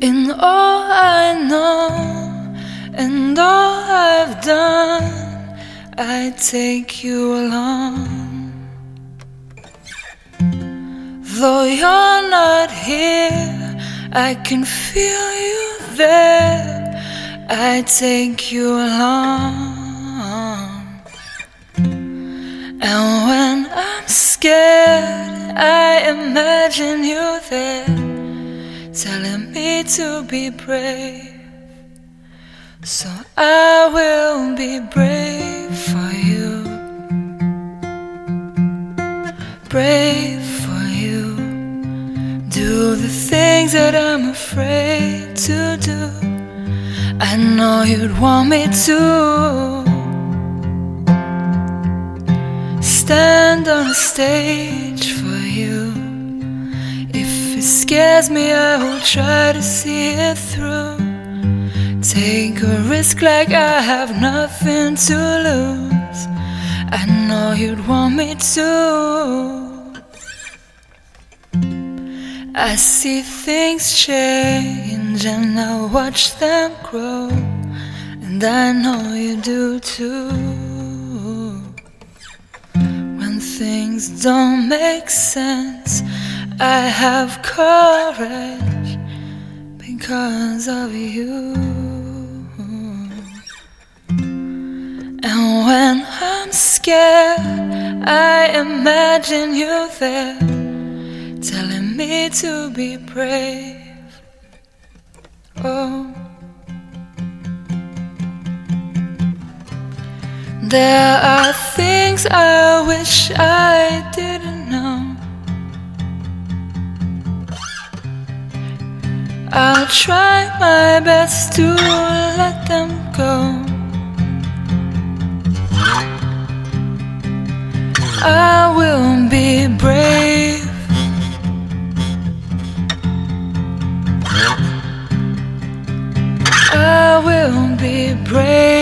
In all I know and all I've done, I take you along. Though you're not here, I can feel you there. I take you along. And when I'm scared, I imagine you there, telling me to be brave. So I will be brave for you, brave for you. Do the things that I'm afraid to do. I know you'd want me to stand on a stage for scares me, I will try to see it through. Take a risk like I have nothing to lose. I know you'd want me to. I see things change and I watch them grow, and I know you do too. When things don't make sense, I have courage because of you. And when I'm scared, I imagine you there telling me to be brave. Oh, there are things I wish I didn't I'll try my best to let them go. I will be brave. I will be brave.